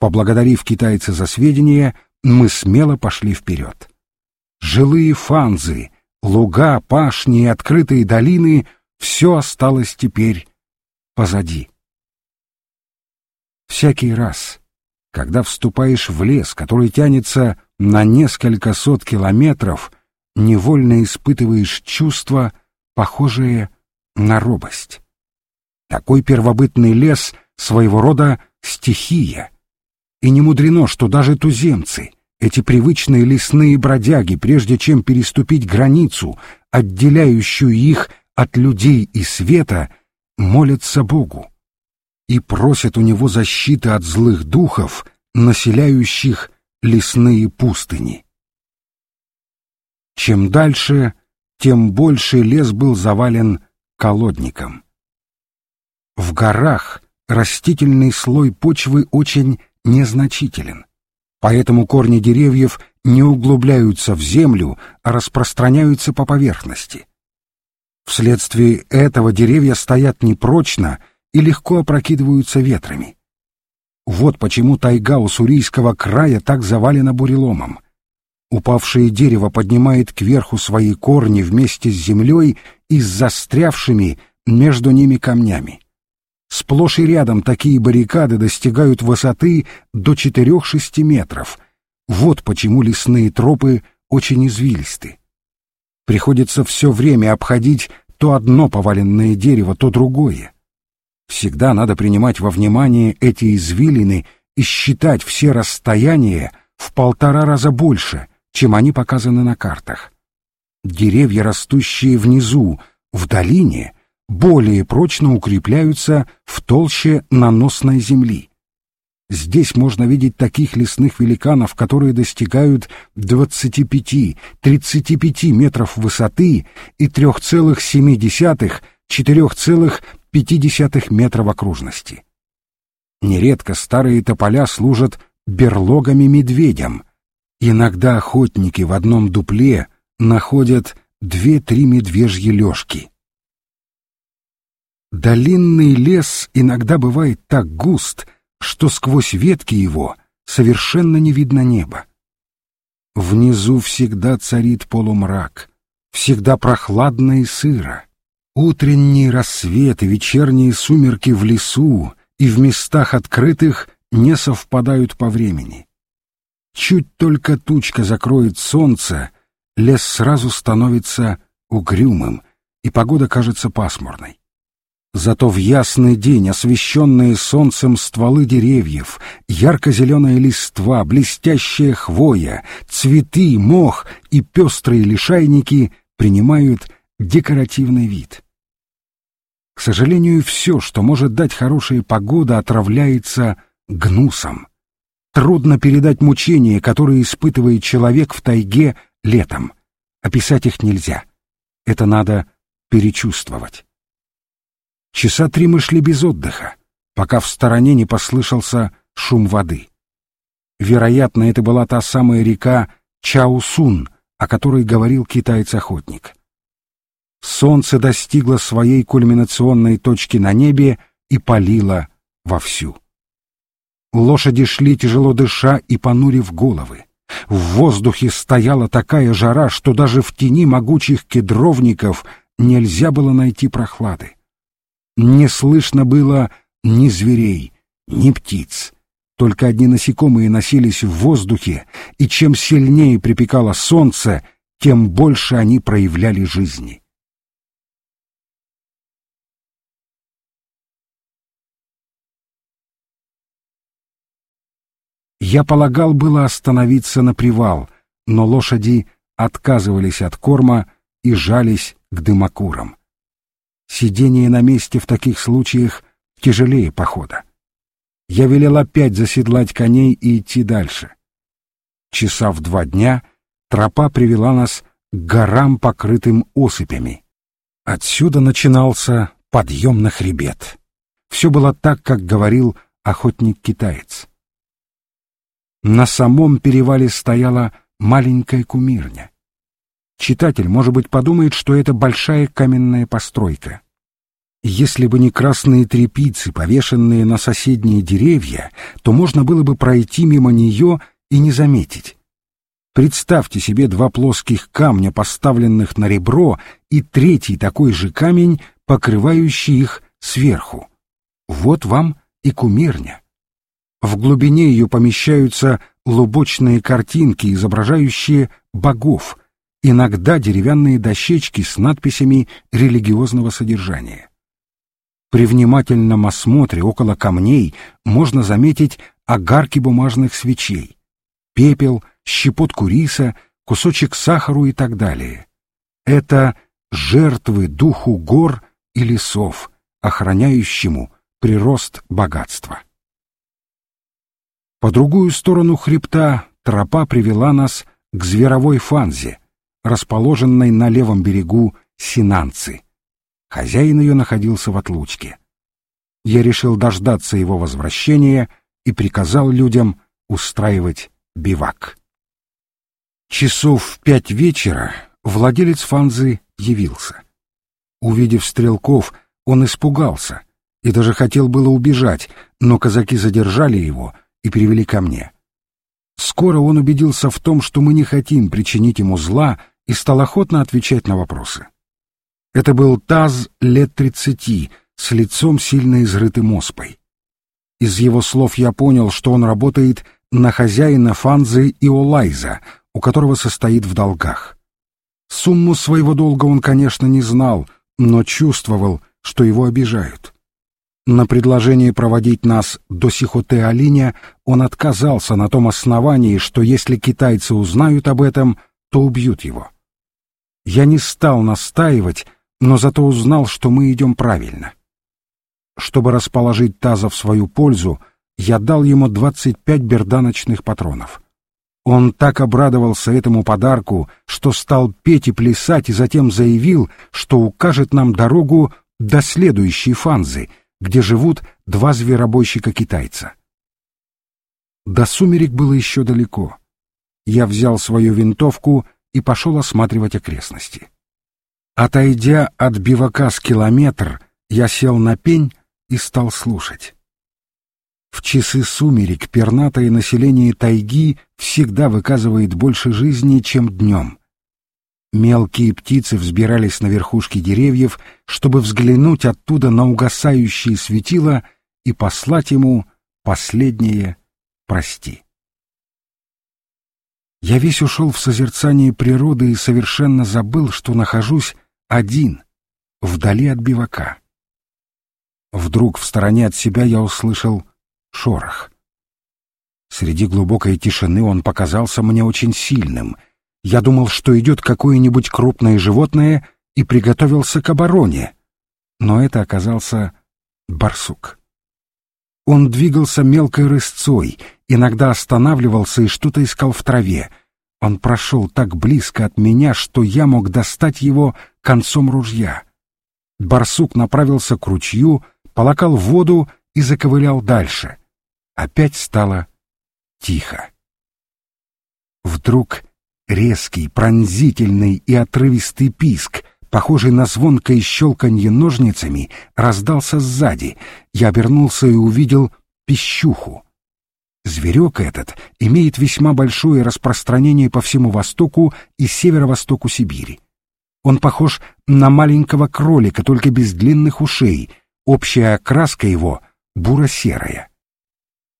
Поблагодарив китайца за сведения, мы смело пошли вперед. Жилые фанзы, луга, пашни и открытые долины — все осталось теперь позади. Всякий раз, когда вступаешь в лес, который тянется на несколько сот километров, невольно испытываешь чувство, похожее на робость. Такой первобытный лес — своего рода стихия. И не мудрено, что даже туземцы, эти привычные лесные бродяги, прежде чем переступить границу, отделяющую их от людей и света, молятся Богу и просят у него защиты от злых духов, населяющих лесные пустыни. Чем дальше, тем больше лес был завален колодником. В горах растительный слой почвы очень незначителен, поэтому корни деревьев не углубляются в землю, а распространяются по поверхности. Вследствие этого деревья стоят непрочно и легко опрокидываются ветрами. Вот почему тайга Уссурийского края так завалена буреломом. Упавшее дерево поднимает кверху свои корни вместе с землей и с застрявшими между ними камнями. Сплошь и рядом такие баррикады достигают высоты до 4-6 метров. Вот почему лесные тропы очень извилисты. Приходится все время обходить то одно поваленное дерево, то другое. Всегда надо принимать во внимание эти извилины и считать все расстояния в полтора раза больше, чем они показаны на картах. Деревья, растущие внизу, в долине, более прочно укрепляются в толще наносной земли. Здесь можно видеть таких лесных великанов, которые достигают 25-35 метров высоты и 3,7-4,5 метра в окружности. Нередко старые тополя служат берлогами медведям. Иногда охотники в одном дупле находят две-три медвежьи лёжки. Долинный лес иногда бывает так густ, что сквозь ветки его совершенно не видно неба. Внизу всегда царит полумрак, всегда прохладно и сыро. Утренний рассвет и вечерние сумерки в лесу и в местах открытых не совпадают по времени. Чуть только тучка закроет солнце, лес сразу становится угрюмым, и погода кажется пасмурной. Зато в ясный день освещенные солнцем стволы деревьев, ярко-зеленая листва, блестящая хвоя, цветы, мох и пестрые лишайники принимают декоративный вид. К сожалению, все, что может дать хорошая погода, отравляется гнусом. Трудно передать мучения, которые испытывает человек в тайге летом. Описать их нельзя. Это надо перечувствовать. Часа три мы шли без отдыха, пока в стороне не послышался шум воды. Вероятно, это была та самая река Чаусун, о которой говорил китаец-охотник. Солнце достигло своей кульминационной точки на небе и палило вовсю. Лошади шли тяжело дыша и понурив головы. В воздухе стояла такая жара, что даже в тени могучих кедровников нельзя было найти прохлады. Не слышно было ни зверей, ни птиц. Только одни насекомые носились в воздухе, и чем сильнее припекало солнце, тем больше они проявляли жизни. Я полагал было остановиться на привал, но лошади отказывались от корма и жались к дымокурам. Сидение на месте в таких случаях тяжелее похода. Я велел опять заседлать коней и идти дальше. Часа в два дня тропа привела нас к горам, покрытым осыпями. Отсюда начинался подъем на хребет. Все было так, как говорил охотник-китаец. На самом перевале стояла маленькая кумирня. Читатель, может быть, подумает, что это большая каменная постройка. Если бы не красные трепицы, повешенные на соседние деревья, то можно было бы пройти мимо нее и не заметить. Представьте себе два плоских камня, поставленных на ребро, и третий такой же камень, покрывающий их сверху. Вот вам и кумирня. В глубине ее помещаются лубочные картинки, изображающие богов, иногда деревянные дощечки с надписями религиозного содержания. При внимательном осмотре около камней можно заметить огарки бумажных свечей, пепел, щепотку риса, кусочек сахару и так далее. Это жертвы духу гор и лесов, охраняющему прирост богатства. По другую сторону хребта тропа привела нас к зверовой фанзе, расположенной на левом берегу Синанцы. Хозяин ее находился в отлучке. Я решил дождаться его возвращения и приказал людям устраивать бивак. Часов в пять вечера владелец фанзы явился. Увидев стрелков, он испугался и даже хотел было убежать, но казаки задержали его и привели ко мне. Скоро он убедился в том, что мы не хотим причинить ему зла, и стал охотно отвечать на вопросы. Это был Таз лет тридцати, с лицом сильно изрытым оспой. Из его слов я понял, что он работает на хозяина Фанзы и Олайза, у которого состоит в долгах. Сумму своего долга он, конечно, не знал, но чувствовал, что его обижают. На предложение проводить нас до Сихоте-Алиня он отказался на том основании, что если китайцы узнают об этом, то убьют его. Я не стал настаивать, но зато узнал, что мы идем правильно. Чтобы расположить Таза в свою пользу, я дал ему 25 берданочных патронов. Он так обрадовался этому подарку, что стал петь и плясать, и затем заявил, что укажет нам дорогу до следующей фанзы, где живут два зверобойщика-китайца. До сумерек было еще далеко. Я взял свою винтовку и пошел осматривать окрестности. Отойдя от бивака с километр, я сел на пень и стал слушать. В часы сумерек пернатое население тайги всегда выказывает больше жизни, чем днем. Мелкие птицы взбирались на верхушки деревьев, чтобы взглянуть оттуда на угасающие светила и послать ему последнее «прости». Я весь ушел в созерцание природы и совершенно забыл, что нахожусь один, вдали от бивака. Вдруг в стороне от себя я услышал шорох. Среди глубокой тишины он показался мне очень сильным. Я думал, что идет какое-нибудь крупное животное, и приготовился к обороне. Но это оказался барсук. Он двигался мелкой рысцой, иногда останавливался и что-то искал в траве. Он прошел так близко от меня, что я мог достать его концом ружья. Барсук направился к ручью, полакал воду и заковылял дальше. Опять стало тихо. Вдруг резкий, пронзительный и отрывистый писк, похожий на звонкое щелканье ножницами, раздался сзади. Я обернулся и увидел пищуху. Зверек этот имеет весьма большое распространение по всему востоку и северо-востоку Сибири. Он похож на маленького кролика, только без длинных ушей. Общая окраска его буро-серая.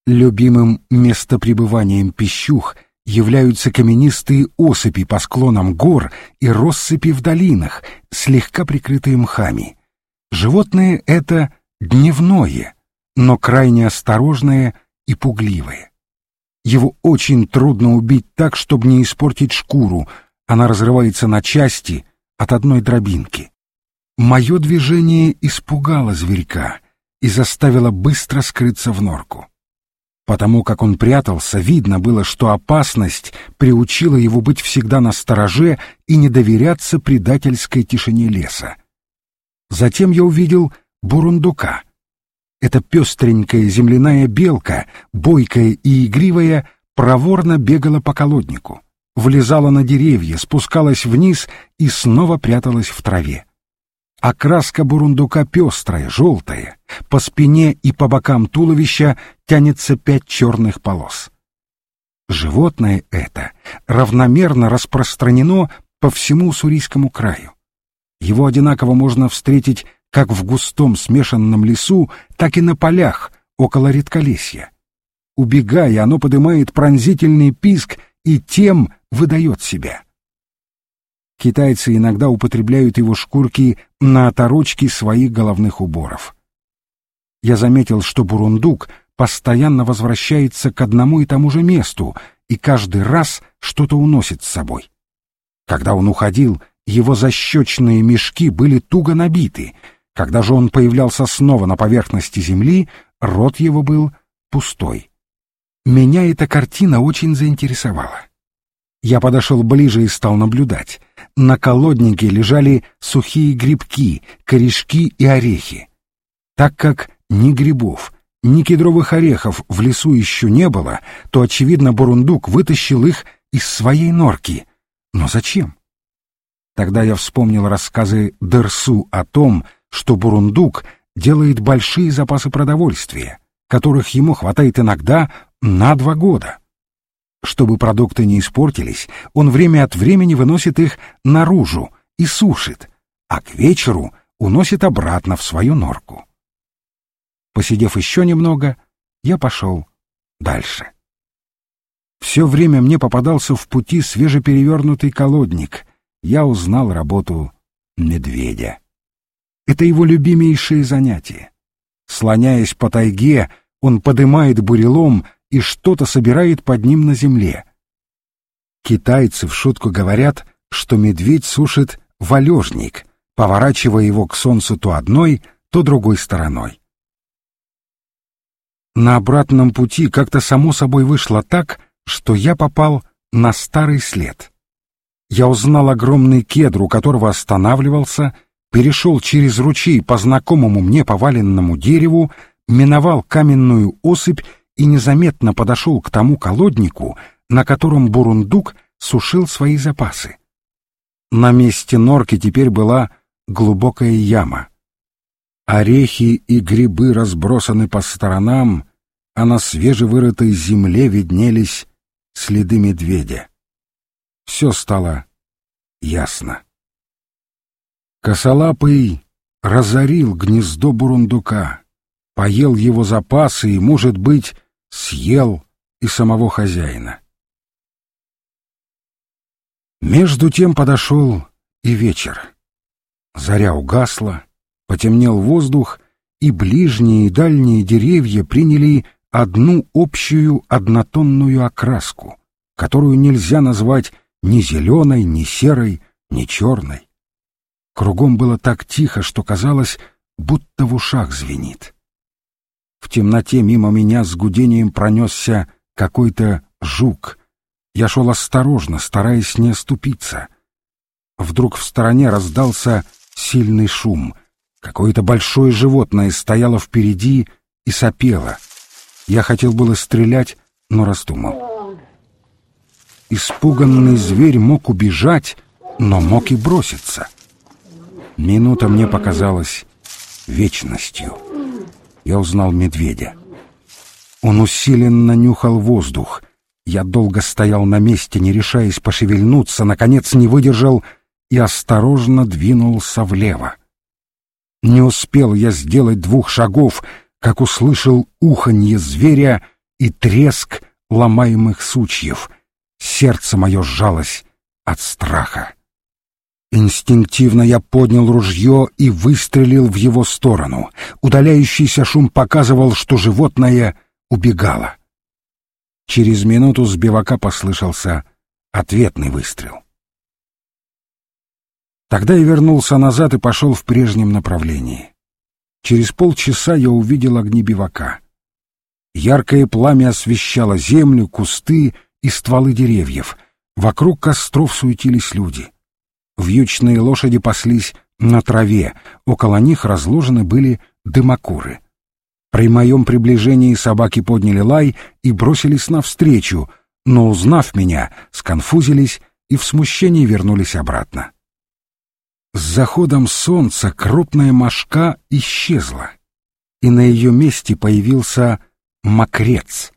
Любимым местопребыванием пищух являются каменистые осыпи по склонам гор и россыпи в долинах, слегка прикрытые мхами. Животное это дневное, но крайне осторожное и пугливое. Его очень трудно убить так, чтобы не испортить шкуру, она разрывается на части от одной дробинки. Мое движение испугало зверька и заставило быстро скрыться в норку. Потому как он прятался, видно было, что опасность приучила его быть всегда на стороже и не доверяться предательской тишине леса. Затем я увидел бурундука. Эта пестренькая земляная белка, бойкая и игривая, проворно бегала по колоднику, влезала на деревья, спускалась вниз и снова пряталась в траве. Окраска бурундука пестрая, желтая. По спине и по бокам туловища тянется пять черных полос. Животное это равномерно распространено по всему Уссурийскому краю. Его одинаково можно встретить как в густом смешанном лесу, так и на полях около редколесья. Убегая, оно поднимает пронзительный писк и тем выдает себя. Китайцы иногда употребляют его шкурки на оторочки своих головных уборов. Я заметил, что бурундук постоянно возвращается к одному и тому же месту и каждый раз что-то уносит с собой. Когда он уходил, его защечные мешки были туго набиты. Когда же он появлялся снова на поверхности земли, рот его был пустой. Меня эта картина очень заинтересовала. Я подошел ближе и стал наблюдать. На колоднике лежали сухие грибки, корешки и орехи. Так как ни грибов, ни кедровых орехов в лесу еще не было, то, очевидно, Бурундук вытащил их из своей норки. Но зачем? Тогда я вспомнил рассказы Дерсу о том, что Бурундук делает большие запасы продовольствия, которых ему хватает иногда на два года. Чтобы продукты не испортились, он время от времени выносит их наружу и сушит, а к вечеру уносит обратно в свою норку. Посидев еще немного, я пошел дальше. Все время мне попадался в пути свежеперевернутый колодник. Я узнал работу медведя. Это его любимейшее занятие. Слоняясь по тайге, он подымает бурелом и что-то собирает под ним на земле. Китайцы в шутку говорят, что медведь сушит валежник, поворачивая его к солнцу то одной, то другой стороной. На обратном пути как-то само собой вышло так, что я попал на старый след. Я узнал огромный кедр, у которого останавливался, перешел через ручей по знакомому мне поваленному дереву, миновал каменную осыпь и незаметно подошел к тому колоднику, на котором Бурундук сушил свои запасы. На месте норки теперь была глубокая яма. Орехи и грибы разбросаны по сторонам, а на свежевырытой земле виднелись следы медведя. Все стало ясно. Косолапый разорил гнездо бурундука, поел его запасы и, может быть, съел и самого хозяина. Между тем подошел и вечер. Заря угасла, потемнел воздух, и ближние и дальние деревья приняли одну общую однотонную окраску, которую нельзя назвать ни зеленой, ни серой, ни черной. Кругом было так тихо, что казалось, будто в ушах звенит. В темноте мимо меня с гудением пронесся какой-то жук. Я шел осторожно, стараясь не оступиться. Вдруг в стороне раздался сильный шум. Какое-то большое животное стояло впереди и сопело. Я хотел было стрелять, но раздумал. Испуганный зверь мог убежать, но мог и броситься. Минута мне показалась вечностью я узнал медведя. Он усиленно нюхал воздух. Я долго стоял на месте, не решаясь пошевельнуться, наконец не выдержал и осторожно двинулся влево. Не успел я сделать двух шагов, как услышал уханье зверя и треск ломаемых сучьев. Сердце мое сжалось от страха. Инстинктивно я поднял ружье и выстрелил в его сторону. Удаляющийся шум показывал, что животное убегало. Через минуту с бивака послышался ответный выстрел. Тогда я вернулся назад и пошел в прежнем направлении. Через полчаса я увидел огни бивака. Яркое пламя освещало землю, кусты и стволы деревьев. Вокруг костров суетились люди — Вьючные лошади паслись на траве, около них разложены были дымокуры. При моем приближении собаки подняли лай и бросились навстречу, но, узнав меня, сконфузились и в смущении вернулись обратно. С заходом солнца крупная мошка исчезла, и на ее месте появился мокрец.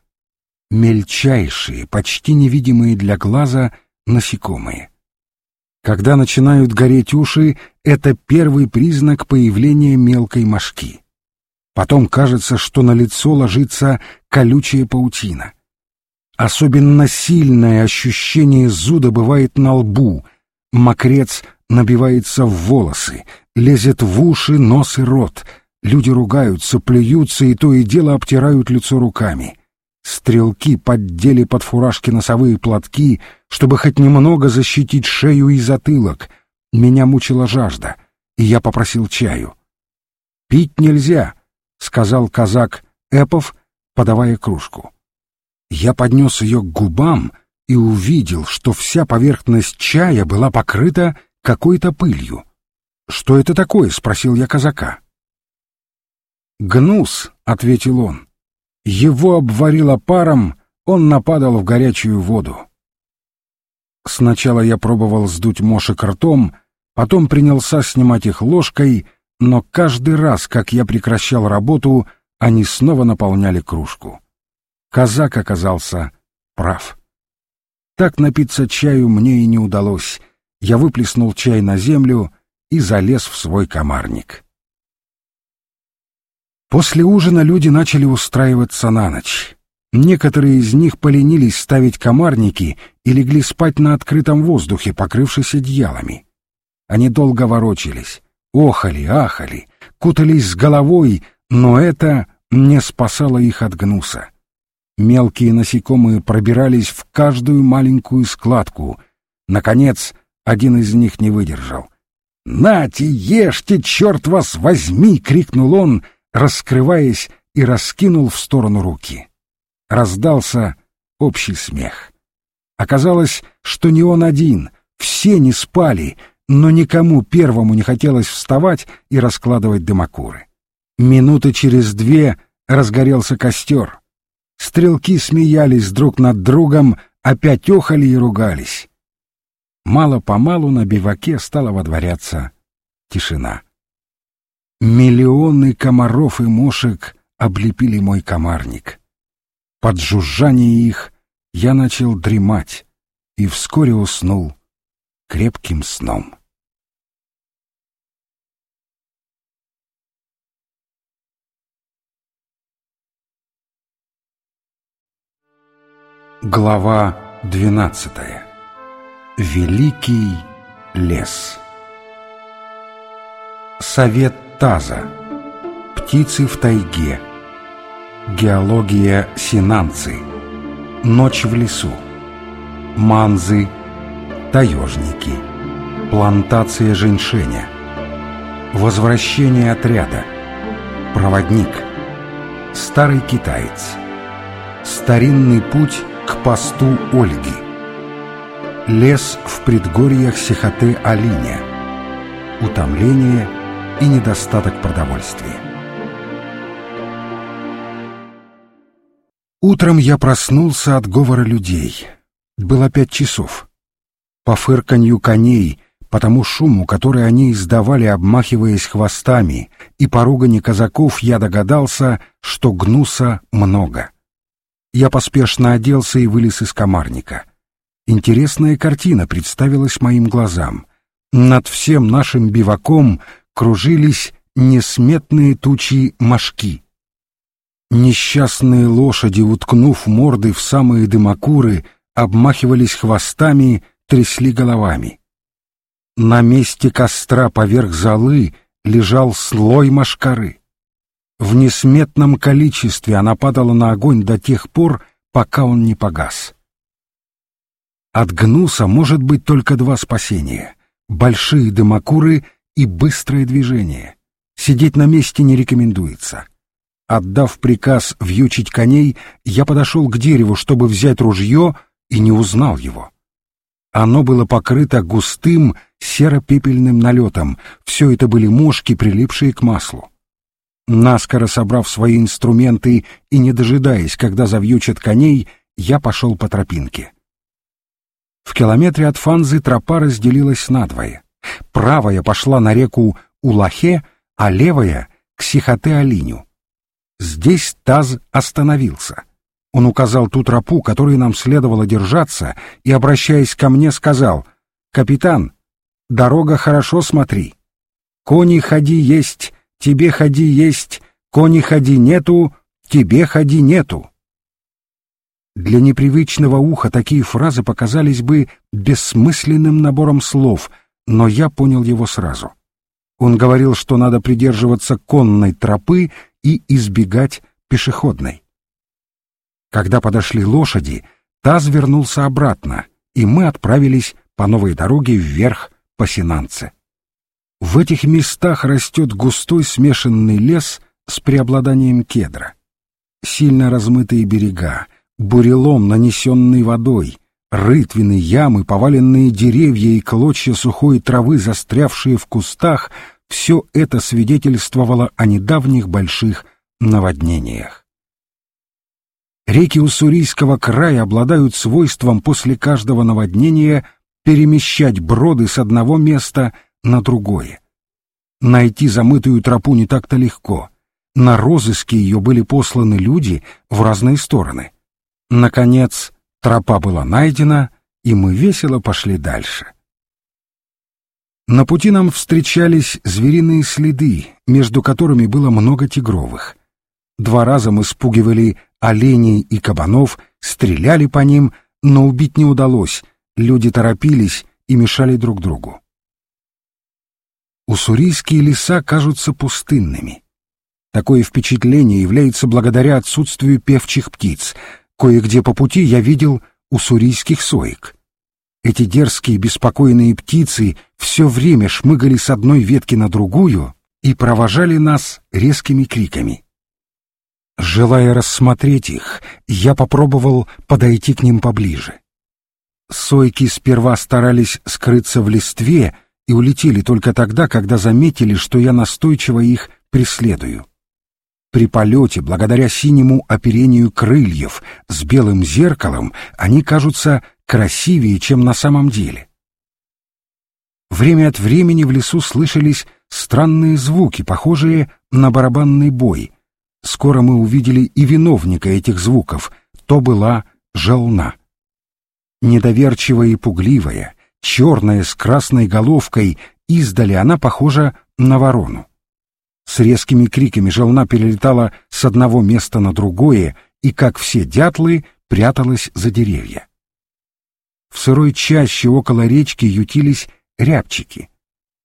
Мельчайшие, почти невидимые для глаза насекомые. Когда начинают гореть уши, это первый признак появления мелкой мошки. Потом кажется, что на лицо ложится колючая паутина. Особенно сильное ощущение зуда бывает на лбу. Мокрец набивается в волосы, лезет в уши, нос и рот. Люди ругаются, плюются и то и дело обтирают лицо руками. Стрелки поддели под фуражки носовые платки, чтобы хоть немного защитить шею и затылок. Меня мучила жажда, и я попросил чаю. «Пить нельзя», — сказал казак Эпов, подавая кружку. Я поднес ее к губам и увидел, что вся поверхность чая была покрыта какой-то пылью. «Что это такое?» — спросил я казака. «Гнус», — ответил он. Его обварило паром, он нападал в горячую воду. Сначала я пробовал сдуть мошек ртом, потом принялся снимать их ложкой, но каждый раз, как я прекращал работу, они снова наполняли кружку. Казак оказался прав. Так напиться чаю мне и не удалось. Я выплеснул чай на землю и залез в свой комарник. После ужина люди начали устраиваться на ночь. Некоторые из них поленились ставить комарники и легли спать на открытом воздухе, покрывшись одеялами. Они долго ворочались, охали, ахали, кутались с головой, но это не спасало их от гнуса. Мелкие насекомые пробирались в каждую маленькую складку. Наконец, один из них не выдержал. «Нате, ешьте, черт вас возьми!» — крикнул он, раскрываясь и раскинул в сторону руки. Раздался общий смех. Оказалось, что не он один, все не спали, но никому первому не хотелось вставать и раскладывать дымокуры. Минуты через две разгорелся костер. Стрелки смеялись друг над другом, опять охали и ругались. Мало-помалу на биваке стала водворяться тишина. Миллионы комаров и мошек облепили мой комарник. Под жужжание их я начал дремать и вскоре уснул крепким сном. Глава двенадцатая. Великий лес. Совет Таза. Птицы в тайге. Геология Синанцы. Ночь в лесу. Манзы. Таежники. Плантация женьшеня. Возвращение отряда. Проводник. Старый китаец. Старинный путь к посту Ольги. Лес в предгорьях Сихоте-Алиня. Утомление и недостаток продовольствия. Утром я проснулся от говора людей. Было пять часов. По фырканью коней, по тому шуму, который они издавали, обмахиваясь хвостами, и по ругани казаков я догадался, что гнуса много. Я поспешно оделся и вылез из комарника. Интересная картина представилась моим глазам. Над всем нашим биваком кружились несметные тучи мошки. Несчастные лошади, уткнув морды в самые дымокуры, обмахивались хвостами, трясли головами. На месте костра поверх золы лежал слой мошкары. В несметном количестве она падала на огонь до тех пор, пока он не погас. От гнуса может быть только два спасения — большие дымокуры и быстрое движение. Сидеть на месте не рекомендуется. Отдав приказ вьючить коней, я подошел к дереву, чтобы взять ружье, и не узнал его. Оно было покрыто густым серо-пепельным налетом, все это были мошки, прилипшие к маслу. Наскоро собрав свои инструменты и не дожидаясь, когда завьючат коней, я пошел по тропинке. В километре от Фанзы тропа разделилась надвое. Правая пошла на реку Улахе, а левая — к Сихоте-Алиню. Здесь Таз остановился. Он указал ту тропу, которой нам следовало держаться, и, обращаясь ко мне, сказал, «Капитан, дорога хорошо смотри. Кони ходи есть, тебе ходи есть, кони ходи нету, тебе ходи нету». Для непривычного уха такие фразы показались бы бессмысленным набором слов, но я понял его сразу. Он говорил, что надо придерживаться конной тропы и избегать пешеходной. Когда подошли лошади, таз вернулся обратно, и мы отправились по новой дороге вверх по Синанце. В этих местах растет густой смешанный лес с преобладанием кедра. Сильно размытые берега, бурелом, нанесенный водой, рытвины, ямы, поваленные деревья и клочья сухой травы, застрявшие в кустах, все это свидетельствовало о недавних больших наводнениях. Реки Уссурийского края обладают свойством после каждого наводнения перемещать броды с одного места на другое. Найти замытую тропу не так-то легко. На розыске ее были посланы люди в разные стороны. Наконец, тропа была найдена, и мы весело пошли дальше. На пути нам встречались звериные следы, между которыми было много тигровых. Два раза мы спугивали оленей и кабанов, стреляли по ним, но убить не удалось, люди торопились и мешали друг другу. Уссурийские леса кажутся пустынными. Такое впечатление является благодаря отсутствию певчих птиц. Кое-где по пути я видел уссурийских соек. Эти дерзкие беспокойные птицы все время шмыгали с одной ветки на другую и провожали нас резкими криками. Желая рассмотреть их, я попробовал подойти к ним поближе. Сойки сперва старались скрыться в листве и улетели только тогда, когда заметили, что я настойчиво их преследую. При полете, благодаря синему оперению крыльев с белым зеркалом, они кажутся красивее, чем на самом деле. Время от времени в лесу слышались странные звуки, похожие на барабанный бой. Скоро мы увидели и виновника этих звуков, то была желна. Недоверчивая и пугливая, черная с красной головкой, издали она похожа на ворону. С резкими криками желна перелетала с одного места на другое и, как все дятлы, пряталась за деревья. В сырой чаще около речки ютились рябчики.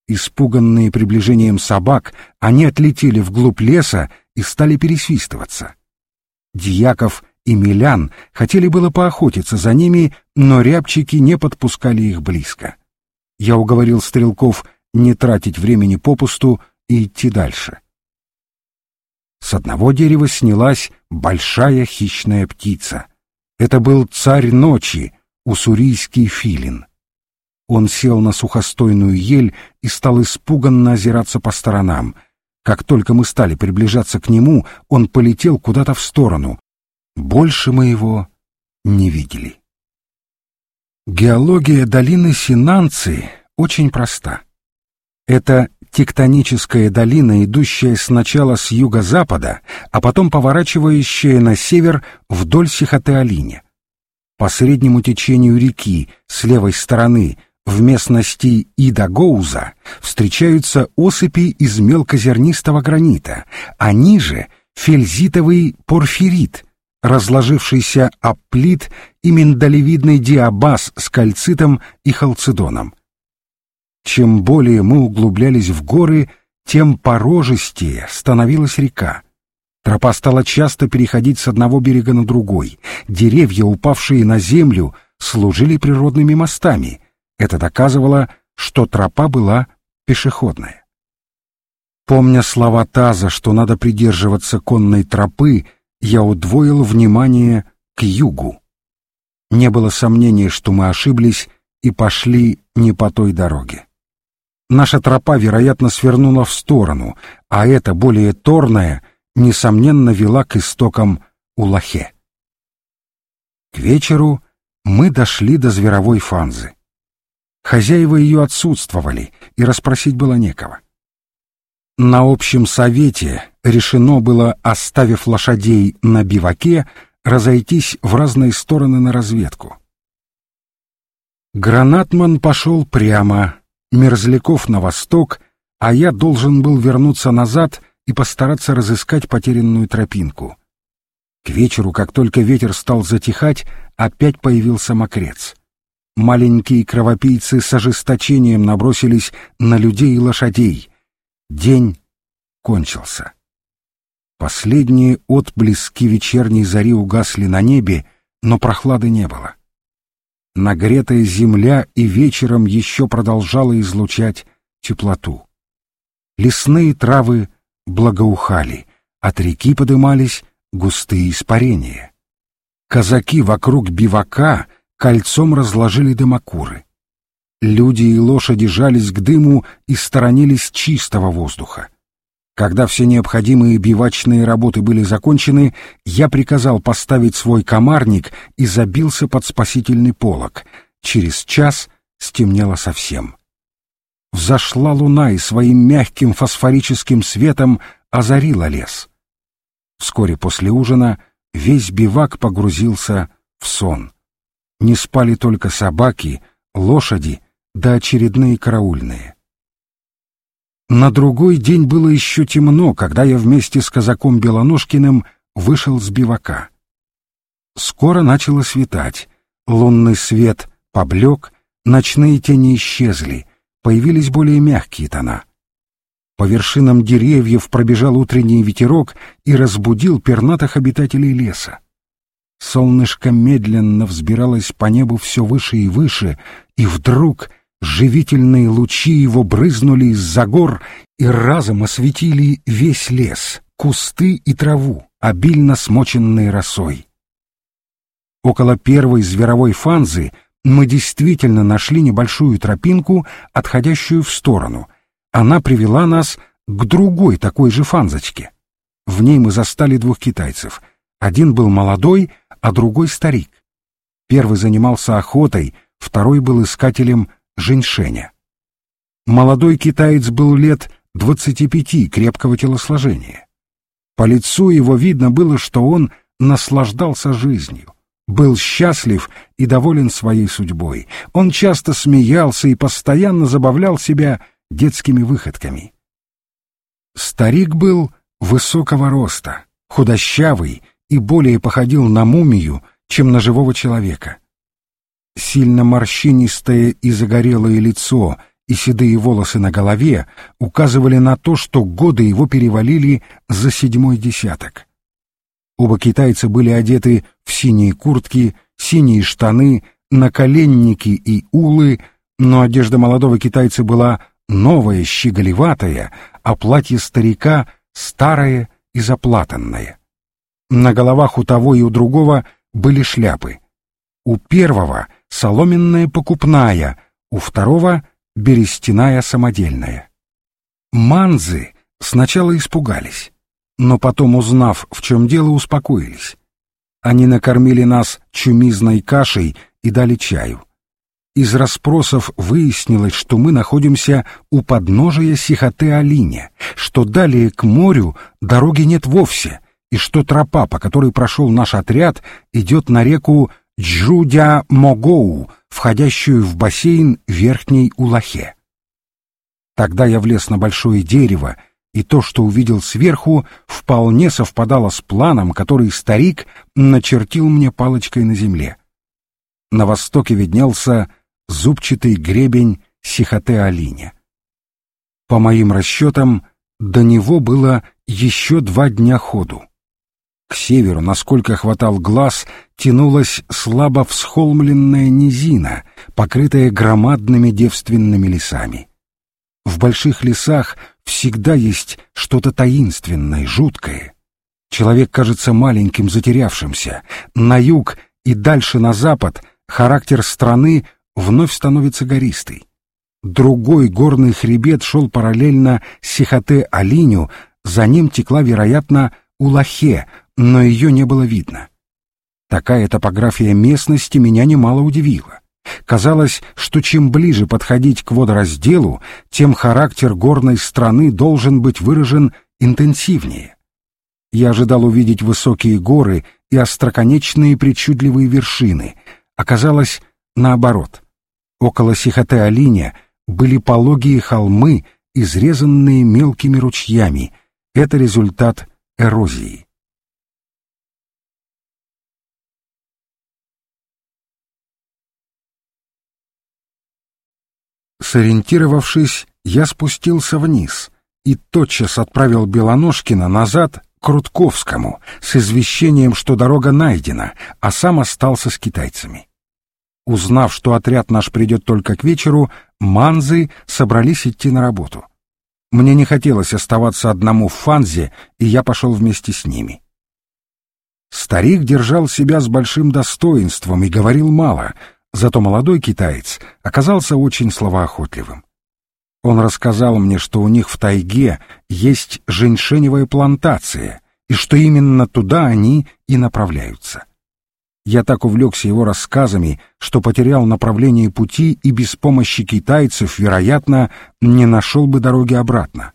Испуганные приближением собак, они отлетели вглубь леса и стали пересвистываться. Дьяков и Милян хотели было поохотиться за ними, но рябчики не подпускали их близко. Я уговорил стрелков не тратить времени попусту и идти дальше. С одного дерева снялась большая хищная птица. Это был царь ночи, уссурийский филин. Он сел на сухостойную ель и стал испуганно озираться по сторонам. Как только мы стали приближаться к нему, он полетел куда-то в сторону. Больше мы его не видели. Геология долины Синанцы очень проста. Это тектоническая долина, идущая сначала с юго-запада, а потом поворачивающая на север вдоль Сихоте-Алине. По среднему течению реки с левой стороны в местности Ида-Гоуза встречаются осыпи из мелкозернистого гранита, а ниже — фельзитовый порфирит, разложившийся аплит и миндалевидный диабаз с кальцитом и халцедоном. Чем более мы углублялись в горы, тем порожистее становилась река. Тропа стала часто переходить с одного берега на другой. Деревья, упавшие на землю, служили природными мостами. Это доказывало, что тропа была пешеходная. Помня слова Таза, что надо придерживаться конной тропы, я удвоил внимание к югу. Не было сомнений, что мы ошиблись и пошли не по той дороге. Наша тропа, вероятно, свернула в сторону, а эта, более торная, несомненно, вела к истокам Улахе. К вечеру мы дошли до зверовой фанзы. Хозяева ее отсутствовали, и расспросить было некого. На общем совете решено было, оставив лошадей на биваке, разойтись в разные стороны на разведку. Гранатман пошел прямо, Мерзляков на восток, а я должен был вернуться назад и постараться разыскать потерянную тропинку. К вечеру, как только ветер стал затихать, опять появился мокрец. Маленькие кровопийцы с ожесточением набросились на людей и лошадей. День кончился. Последние отблески вечерней зари угасли на небе, но прохлады не было. Нагретая земля и вечером еще продолжала излучать теплоту. Лесные травы благоухали, от реки подымались густые испарения. Казаки вокруг бивака кольцом разложили дымокуры. Люди и лошади жались к дыму и сторонились чистого воздуха. Когда все необходимые бивачные работы были закончены, я приказал поставить свой комарник и забился под спасительный полог. Через час стемнело совсем. Взошла луна и своим мягким фосфорическим светом озарила лес. Вскоре после ужина весь бивак погрузился в сон. Не спали только собаки, лошади да очередные караульные. На другой день было еще темно, когда я вместе с казаком Белоножкиным вышел с бивака. Скоро начало светать, лунный свет поблек, ночные тени исчезли, появились более мягкие тона. По вершинам деревьев пробежал утренний ветерок и разбудил пернатых обитателей леса. Солнышко медленно взбиралось по небу все выше и выше, и вдруг Живительные лучи его брызнули из-за гор и разом осветили весь лес, кусты и траву, обильно смоченные росой. Около первой зверовой фанзы мы действительно нашли небольшую тропинку, отходящую в сторону. Она привела нас к другой такой же фанзочке. В ней мы застали двух китайцев. Один был молодой, а другой старик. Первый занимался охотой, второй был искателем женьшеня. Молодой китаец был лет двадцати пяти, крепкого телосложения. По лицу его видно было, что он наслаждался жизнью, был счастлив и доволен своей судьбой. Он часто смеялся и постоянно забавлял себя детскими выходками. Старик был высокого роста, худощавый и более походил на мумию, чем на живого человека. Сильно морщинистое и загорелое лицо и седые волосы на голове указывали на то, что годы его перевалили за седьмой десяток. Оба китайца были одеты в синие куртки, синие штаны, наколенники и улы, но одежда молодого китайца была новая, щеголеватая, а платье старика старое и заплатанное. На головах у того и у другого были шляпы. У первого — соломенная покупная, у второго — берестяная самодельная. Манзы сначала испугались, но потом, узнав, в чем дело, успокоились. Они накормили нас чумизной кашей и дали чаю. Из расспросов выяснилось, что мы находимся у подножия Сихоте-Алиня, что далее к морю дороги нет вовсе, и что тропа, по которой прошел наш отряд, идет на реку Джудя-Могоу, входящую в бассейн Верхней Улахе. Тогда я влез на большое дерево, и то, что увидел сверху, вполне совпадало с планом, который старик начертил мне палочкой на земле. На востоке виднелся зубчатый гребень Сихоте-Алиня. По моим расчетам, до него было еще два дня ходу. К северу, насколько хватал глаз, тянулась слабо всхолмленная низина, покрытая громадными девственными лесами. В больших лесах всегда есть что-то таинственное, жуткое. Человек кажется маленьким, затерявшимся. На юг и дальше на запад характер страны вновь становится гористый. Другой горный хребет шел параллельно Сихоте-Алиню, за ним текла, вероятно, Улахе, но ее не было видно. Такая топография местности меня немало удивила. Казалось, что чем ближе подходить к водоразделу, тем характер горной страны должен быть выражен интенсивнее. Я ожидал увидеть высокие горы и остроконечные причудливые вершины. Оказалось, наоборот. Около Сихоте-Алиня были пологие холмы, изрезанные мелкими ручьями. Это результат эрозии. Сориентировавшись, я спустился вниз и тотчас отправил Белоножкина назад к Рудковскому с извещением, что дорога найдена, а сам остался с китайцами. Узнав, что отряд наш придет только к вечеру, манзы собрались идти на работу. Мне не хотелось оставаться одному в Фанзе, и я пошел вместе с ними. Старик держал себя с большим достоинством и говорил мало — Зато молодой китаец оказался очень словоохотливым. Он рассказал мне, что у них в тайге есть женьшеневая плантация, и что именно туда они и направляются. Я так увлекся его рассказами, что потерял направление пути и без помощи китайцев, вероятно, не нашел бы дороги обратно.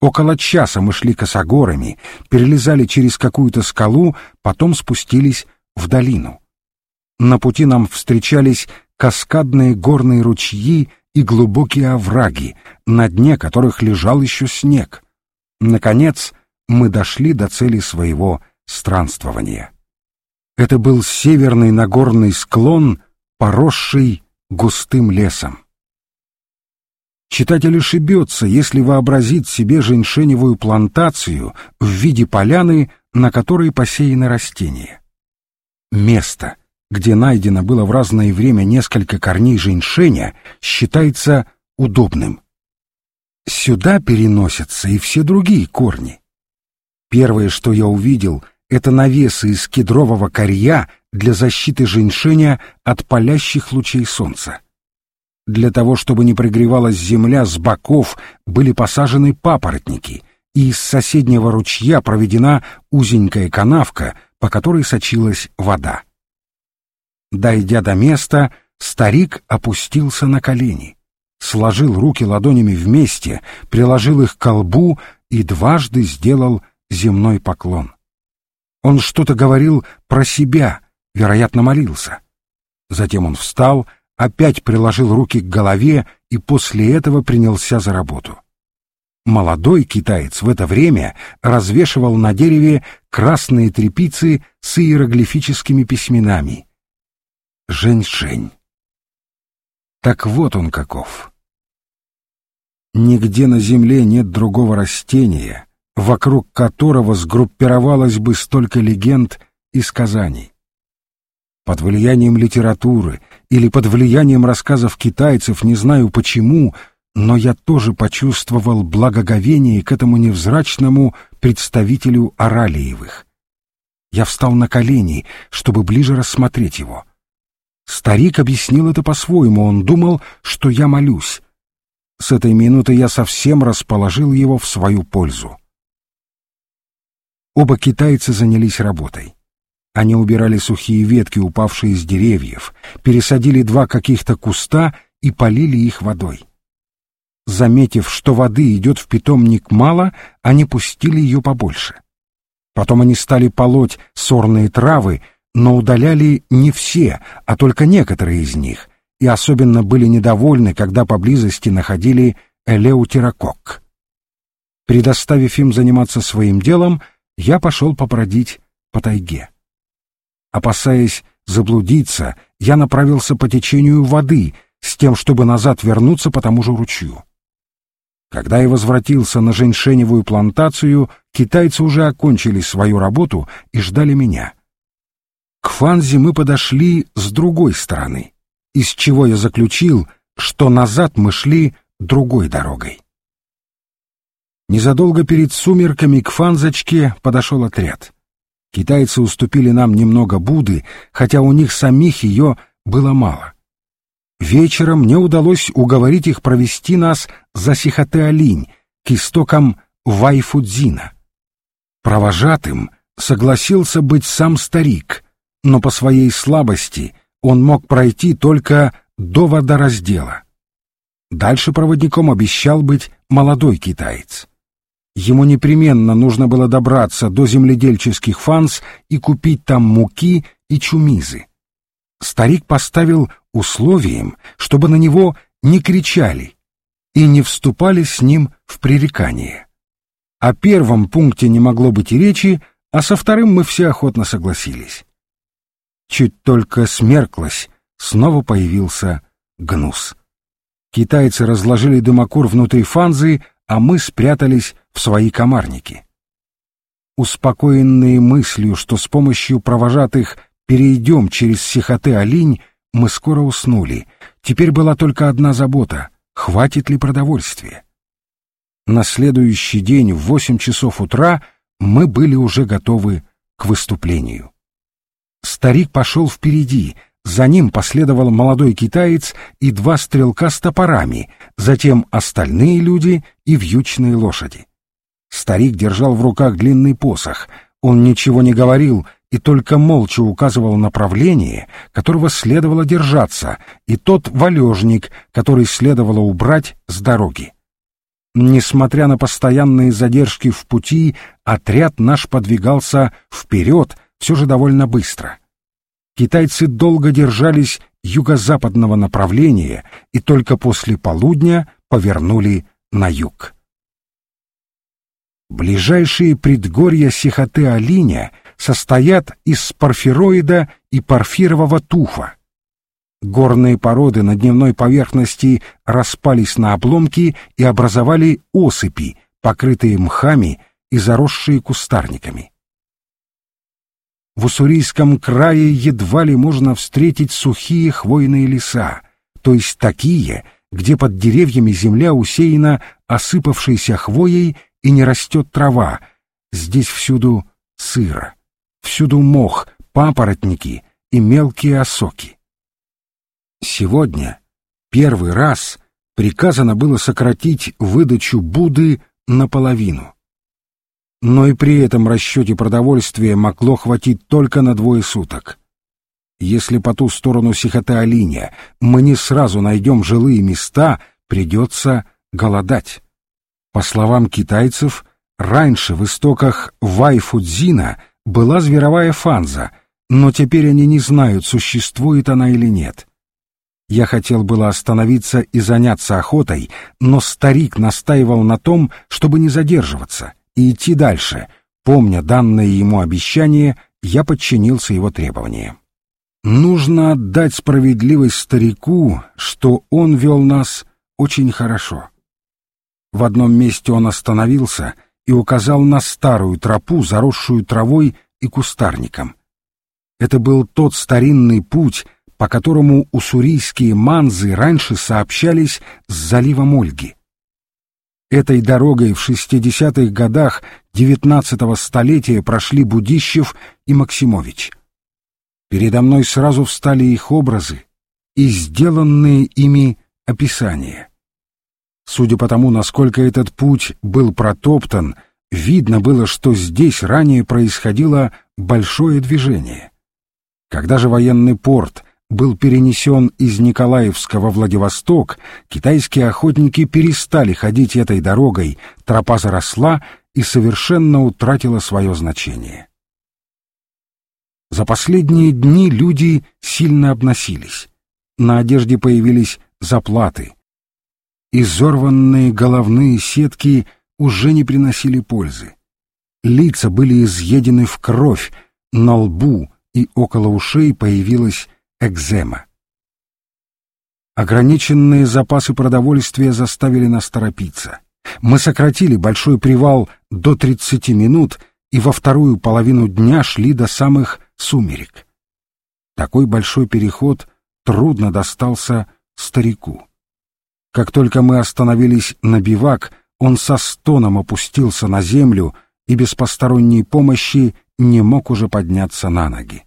Около часа мы шли косогорами, перелезали через какую-то скалу, потом спустились в долину. На пути нам встречались каскадные горные ручьи и глубокие овраги, на дне которых лежал еще снег. Наконец, мы дошли до цели своего странствования. Это был северный нагорный склон, поросший густым лесом. Читатель ошибется, если вообразит себе женьшеневую плантацию в виде поляны, на которой посеяны растения. Место — где найдено было в разное время несколько корней женьшеня, считается удобным. Сюда переносятся и все другие корни. Первое, что я увидел, это навесы из кедрового корья для защиты женьшеня от палящих лучей солнца. Для того, чтобы не пригревалась земля, с боков были посажены папоротники, и из соседнего ручья проведена узенькая канавка, по которой сочилась вода. Дойдя до места, старик опустился на колени, сложил руки ладонями вместе, приложил их к колбу и дважды сделал земной поклон. Он что-то говорил про себя, вероятно, молился. Затем он встал, опять приложил руки к голове и после этого принялся за работу. Молодой китаец в это время развешивал на дереве красные трепицы с иероглифическими письменами — Женьшень. Так вот он каков. Нигде на земле нет другого растения, вокруг которого сгруппировалось бы столько легенд и сказаний. Под влиянием литературы или под влиянием рассказов китайцев, не знаю почему, но я тоже почувствовал благоговение к этому невзрачному представителю Оралиевых. Я встал на колени, чтобы ближе рассмотреть его. Старик объяснил это по-своему, он думал, что я молюсь. С этой минуты я совсем расположил его в свою пользу. Оба китайца занялись работой. Они убирали сухие ветки, упавшие с деревьев, пересадили два каких-то куста и полили их водой. Заметив, что воды идет в питомник мало, они пустили ее побольше. Потом они стали полоть сорные травы, но удаляли не все, а только некоторые из них, и особенно были недовольны, когда поблизости находили элеутерокок. Предоставив им заниматься своим делом, я пошел побродить по тайге. Опасаясь заблудиться, я направился по течению воды с тем, чтобы назад вернуться по тому же ручью. Когда я возвратился на женьшеневую плантацию, китайцы уже окончили свою работу и ждали меня. К Фанзе мы подошли с другой стороны, из чего я заключил, что назад мы шли другой дорогой. Незадолго перед сумерками к Фанзочке подошел отряд. Китайцы уступили нам немного Буды, хотя у них самих ее было мало. Вечером мне удалось уговорить их провести нас за Сихоте-Алинь, к истокам Вайфудзина. Провожатым согласился быть сам старик — но по своей слабости он мог пройти только до водораздела. Дальше проводником обещал быть молодой китаец. Ему непременно нужно было добраться до земледельческих фанс и купить там муки и чумизы. Старик поставил условием, чтобы на него не кричали и не вступали с ним в пререкание. О первом пункте не могло быть и речи, а со вторым мы все охотно согласились. Чуть только смерклось, снова появился гнус. Китайцы разложили дымокур внутри фанзы, а мы спрятались в свои комарники. Успокоенные мыслью, что с помощью провожатых перейдем через Сихоте-Алинь, мы скоро уснули. Теперь была только одна забота — хватит ли продовольствия. На следующий день в восемь часов утра мы были уже готовы к выступлению. Старик пошел впереди, за ним последовал молодой китаец и два стрелка с топорами, затем остальные люди и вьючные лошади. Старик держал в руках длинный посох. Он ничего не говорил и только молча указывал направление, которого следовало держаться, и тот валежник, который следовало убрать с дороги. Несмотря на постоянные задержки в пути, отряд наш подвигался вперед все же довольно быстро. Китайцы долго держались юго-западного направления и только после полудня повернули на юг. Ближайшие предгорья Сихоте-Алиня состоят из порфироида и порфирового туфа. Горные породы на дневной поверхности распались на обломки и образовали осыпи, покрытые мхами и заросшие кустарниками. В Уссурийском крае едва ли можно встретить сухие хвойные леса, то есть такие, где под деревьями земля усеяна осыпавшейся хвоей и не растет трава. Здесь всюду сыро, всюду мох, папоротники и мелкие осоки. Сегодня первый раз приказано было сократить выдачу Буды наполовину но и при этом расчете продовольствия могло хватить только на двое суток. Если по ту сторону Сихоте-Алиня мы не сразу найдем жилые места, придется голодать. По словам китайцев, раньше в истоках Вайфудзина была зверовая фанза, но теперь они не знают, существует она или нет. Я хотел было остановиться и заняться охотой, но старик настаивал на том, чтобы не задерживаться и идти дальше. Помня данное ему обещание, я подчинился его требованиям. Нужно отдать справедливость старику, что он вел нас очень хорошо. В одном месте он остановился и указал на старую тропу, заросшую травой и кустарником. Это был тот старинный путь, по которому уссурийские манзы раньше сообщались с заливом Ольги. Этой дорогой в 60-х годах XIX столетия прошли Будищев и Максимович. Передо мной сразу встали их образы и сделанные ими описания. Судя по тому, насколько этот путь был протоптан, видно было, что здесь ранее происходило большое движение. Когда же военный порт был перенесен из Николаевска во Владивосток, китайские охотники перестали ходить этой дорогой, тропа заросла и совершенно утратила свое значение. За последние дни люди сильно обносились. На одежде появились заплаты. Изорванные головные сетки уже не приносили пользы. Лица были изъедены в кровь, на лбу и около ушей появилась экзема. Ограниченные запасы продовольствия заставили нас торопиться. Мы сократили большой привал до 30 минут и во вторую половину дня шли до самых сумерек. Такой большой переход трудно достался старику. Как только мы остановились на бивак, он со стоном опустился на землю и без посторонней помощи не мог уже подняться на ноги.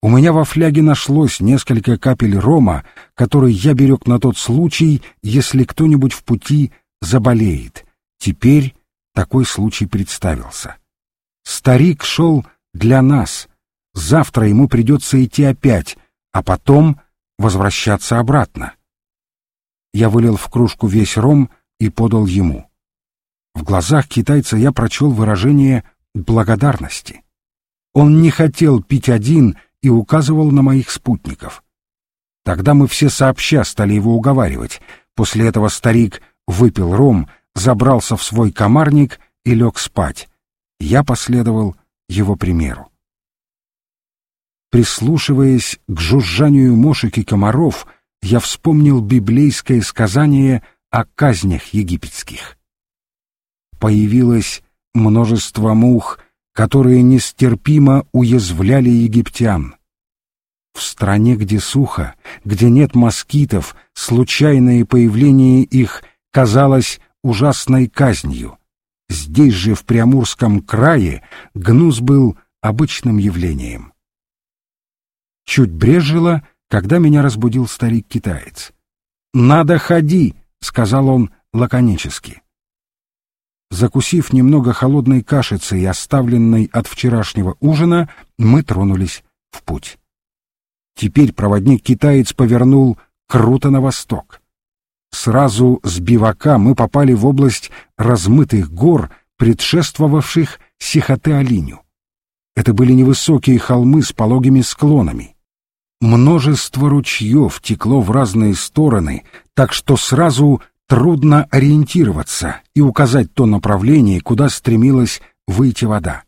У меня во фляге нашлось несколько капель рома, который я берег на тот случай, если кто-нибудь в пути заболеет. Теперь такой случай представился. Старик шел для нас. Завтра ему придется идти опять, а потом возвращаться обратно. Я вылил в кружку весь ром и подал ему. В глазах китайца я прочел выражение благодарности. Он не хотел пить один и указывал на моих спутников. Тогда мы все сообща стали его уговаривать. После этого старик выпил ром, забрался в свой комарник и лег спать. Я последовал его примеру. Прислушиваясь к жужжанию мошек и комаров, я вспомнил библейское сказание о казнях египетских. Появилось множество мух, которые нестерпимо уязвляли египтян. В стране, где сухо, где нет москитов, случайное появление их казалось ужасной казнью. Здесь же, в Приамурском крае, гнус был обычным явлением. Чуть брежило, когда меня разбудил старик-китаец. «Надо ходи!» — сказал он лаконически. Закусив немного холодной кашицы и оставленной от вчерашнего ужина, мы тронулись в путь. Теперь проводник-китаец повернул круто на восток. Сразу с бивака мы попали в область размытых гор, предшествовавших Сихоте-Алиню. Это были невысокие холмы с пологими склонами. Множество ручьев текло в разные стороны, так что сразу трудно ориентироваться и указать то направление, куда стремилась выйти вода.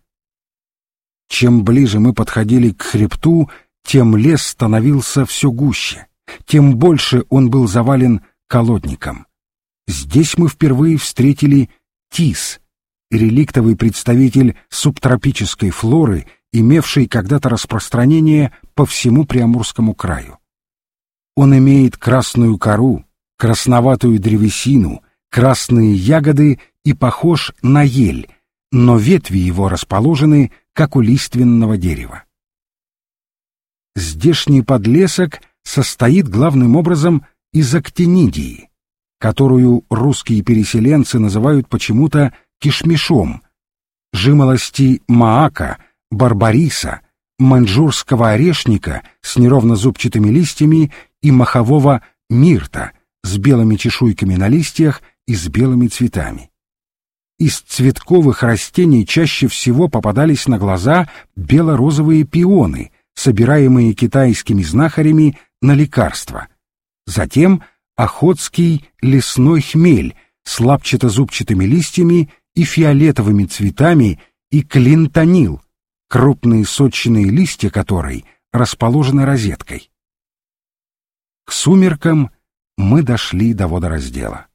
Чем ближе мы подходили к хребту, тем лес становился все гуще, тем больше он был завален колодником. Здесь мы впервые встретили тис, реликтовый представитель субтропической флоры — имевший когда-то распространение по всему Приамурскому краю. Он имеет красную кору, красноватую древесину, красные ягоды и похож на ель, но ветви его расположены, как у лиственного дерева. Здешний подлесок состоит главным образом из актинидии, которую русские переселенцы называют почему-то кишмишом, жимолости маака — барбариса, маньчжурского орешника с неровнозубчатыми листьями и махового мирта с белыми чешуйками на листьях и с белыми цветами. Из цветковых растений чаще всего попадались на глаза бело-розовые пионы, собираемые китайскими знахарями на лекарства. Затем охотский лесной хмель с лапчато-зубчатыми листьями и фиолетовыми цветами и клинтонил, крупные сочные листья которой расположены розеткой. К сумеркам мы дошли до водораздела.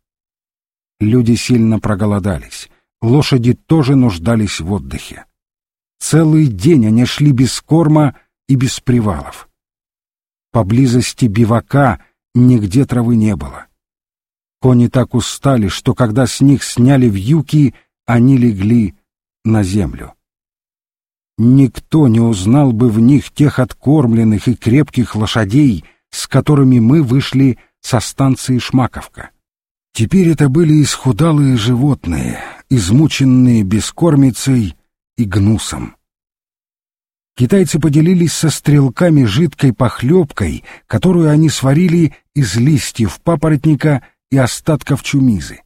Люди сильно проголодались, лошади тоже нуждались в отдыхе. Целый день они шли без корма и без привалов. Поблизости бивака нигде травы не было. Кони так устали, что когда с них сняли вьюки, они легли на землю никто не узнал бы в них тех откормленных и крепких лошадей, с которыми мы вышли со станции Шмаковка. Теперь это были исхудалые животные, измученные бескормицей и гнусом. Китайцы поделились со стрелками жидкой похлебкой, которую они сварили из листьев папоротника и остатков чумизы.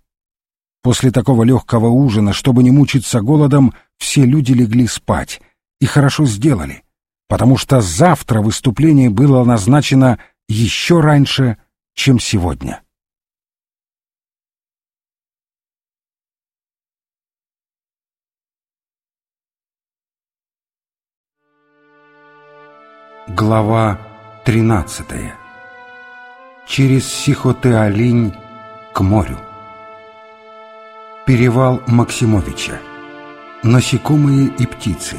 После такого легкого ужина, чтобы не мучиться голодом, все люди легли спать, и хорошо сделали, потому что завтра выступление было назначено еще раньше, чем сегодня. Глава 13. Через Сихоте-Алинь к морю. Перевал Максимовича. Насекомые и птицы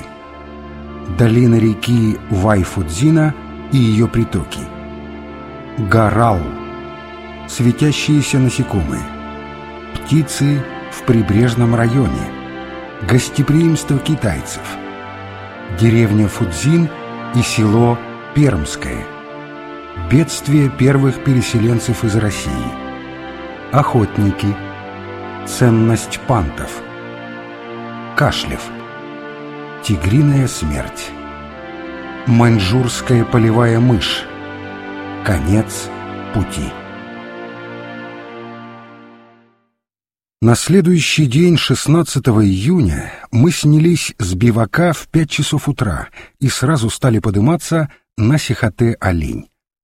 долина реки Вайфудзина и ее притоки. Гарал. Светящиеся насекомые. Птицы в прибрежном районе. Гостеприимство китайцев. Деревня Фудзин и село Пермское. Бедствие первых переселенцев из России. Охотники. Ценность пантов. Кашлев. Тигриная смерть. Маньчжурская полевая мышь. Конец пути. На следующий день, 16 июня, мы снялись с бивака в пять часов утра и сразу стали подниматься на Сихоте-Олень.